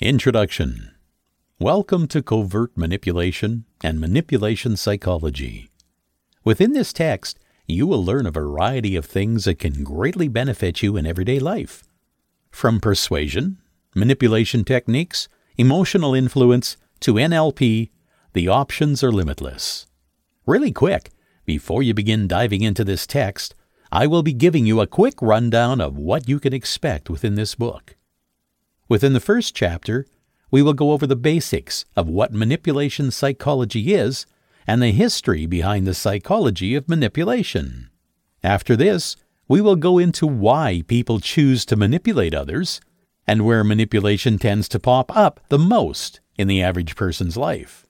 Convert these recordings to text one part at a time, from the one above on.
Introduction Welcome to Covert Manipulation and Manipulation Psychology. Within this text, you will learn a variety of things that can greatly benefit you in everyday life. From persuasion, manipulation techniques, emotional influence, to NLP, the options are limitless. Really quick, before you begin diving into this text, I will be giving you a quick rundown of what you can expect within this book. Within the first chapter, we will go over the basics of what manipulation psychology is and the history behind the psychology of manipulation. After this, we will go into why people choose to manipulate others and where manipulation tends to pop up the most in the average person's life.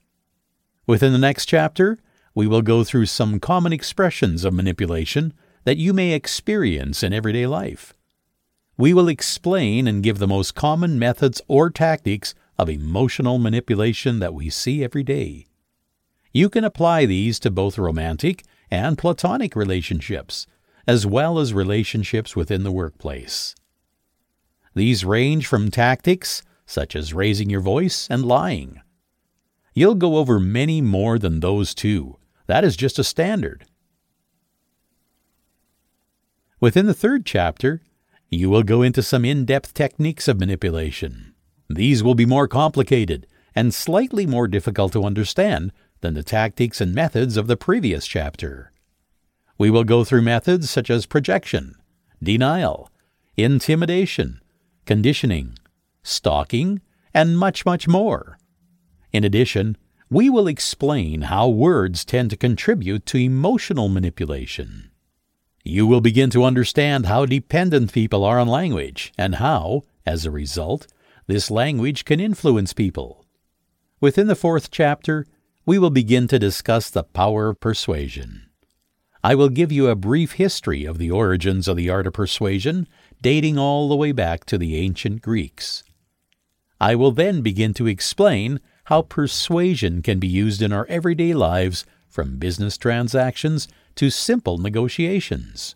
Within the next chapter, we will go through some common expressions of manipulation that you may experience in everyday life we will explain and give the most common methods or tactics of emotional manipulation that we see every day. You can apply these to both romantic and platonic relationships, as well as relationships within the workplace. These range from tactics such as raising your voice and lying. You'll go over many more than those two. That is just a standard. Within the third chapter, you will go into some in depth techniques of manipulation. These will be more complicated and slightly more difficult to understand than the tactics and methods of the previous chapter. We will go through methods such as projection, denial, intimidation, conditioning, stalking, and much, much more. In addition, we will explain how words tend to contribute to emotional manipulation. You will begin to understand how dependent people are on language and how, as a result, this language can influence people. Within the fourth chapter, we will begin to discuss the power of persuasion. I will give you a brief history of the origins of the art of persuasion, dating all the way back to the ancient Greeks. I will then begin to explain how persuasion can be used in our everyday lives from business transactions to simple negotiations.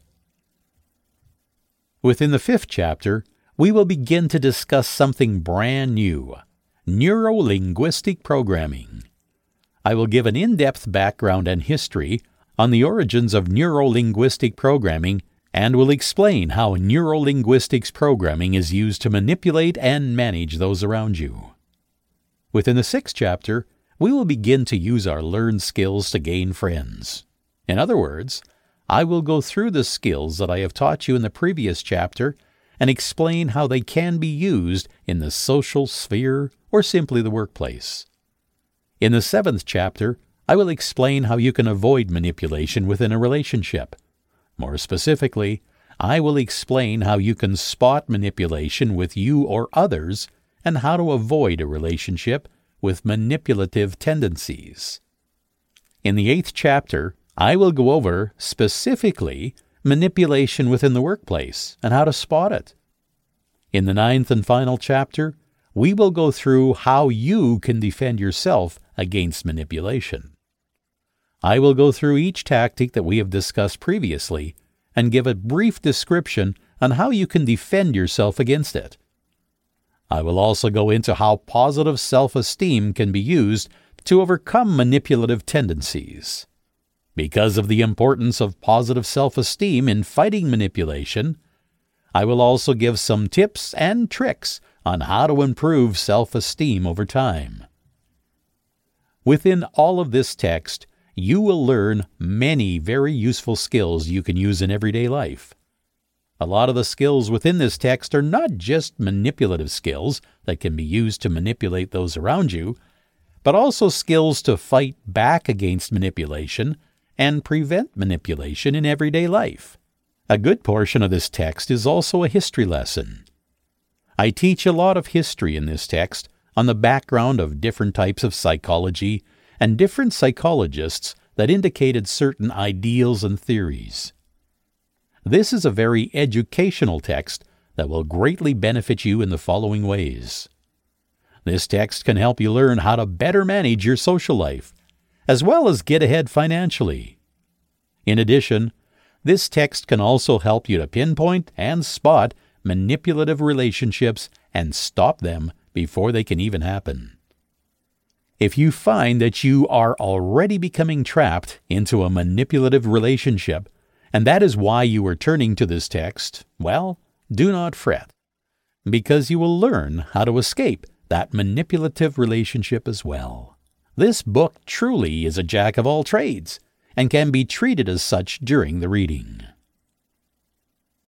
Within the fifth chapter, we will begin to discuss something brand new neuro linguistic programming. I will give an in depth background and history on the origins of neuro linguistic programming and will explain how neuro linguistics programming is used to manipulate and manage those around you. Within the sixth chapter, we will begin to use our learned skills to gain friends. In other words, I will go through the skills that I have taught you in the previous chapter and explain how they can be used in the social sphere or simply the workplace. In the seventh chapter, I will explain how you can avoid manipulation within a relationship. More specifically, I will explain how you can spot manipulation with you or others and how to avoid a relationship with manipulative tendencies. In the eighth chapter, I will go over specifically manipulation within the workplace and how to spot it. In the ninth and final chapter, we will go through how you can defend yourself against manipulation. I will go through each tactic that we have discussed previously and give a brief description on how you can defend yourself against it. I will also go into how positive self esteem can be used to overcome manipulative tendencies. Because of the importance of positive self esteem in fighting manipulation, I will also give some tips and tricks on how to improve self esteem over time. Within all of this text, you will learn many very useful skills you can use in everyday life. A lot of the skills within this text are not just manipulative skills that can be used to manipulate those around you, but also skills to fight back against manipulation and prevent manipulation in everyday life. A good portion of this text is also a history lesson. I teach a lot of history in this text on the background of different types of psychology and different psychologists that indicated certain ideals and theories. This is a very educational text that will greatly benefit you in the following ways. This text can help you learn how to better manage your social life as well as get ahead financially. In addition, this text can also help you to pinpoint and spot manipulative relationships and stop them before they can even happen. If you find that you are already becoming trapped into a manipulative relationship, and that is why you are turning to this text, well, do not fret, because you will learn how to escape that manipulative relationship as well. This book truly is a jack of all trades and can be treated as such during the reading.